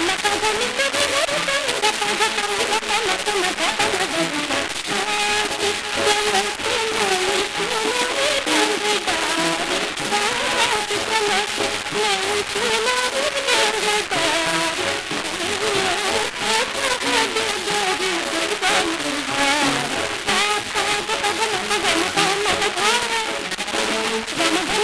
Vamos, vamos.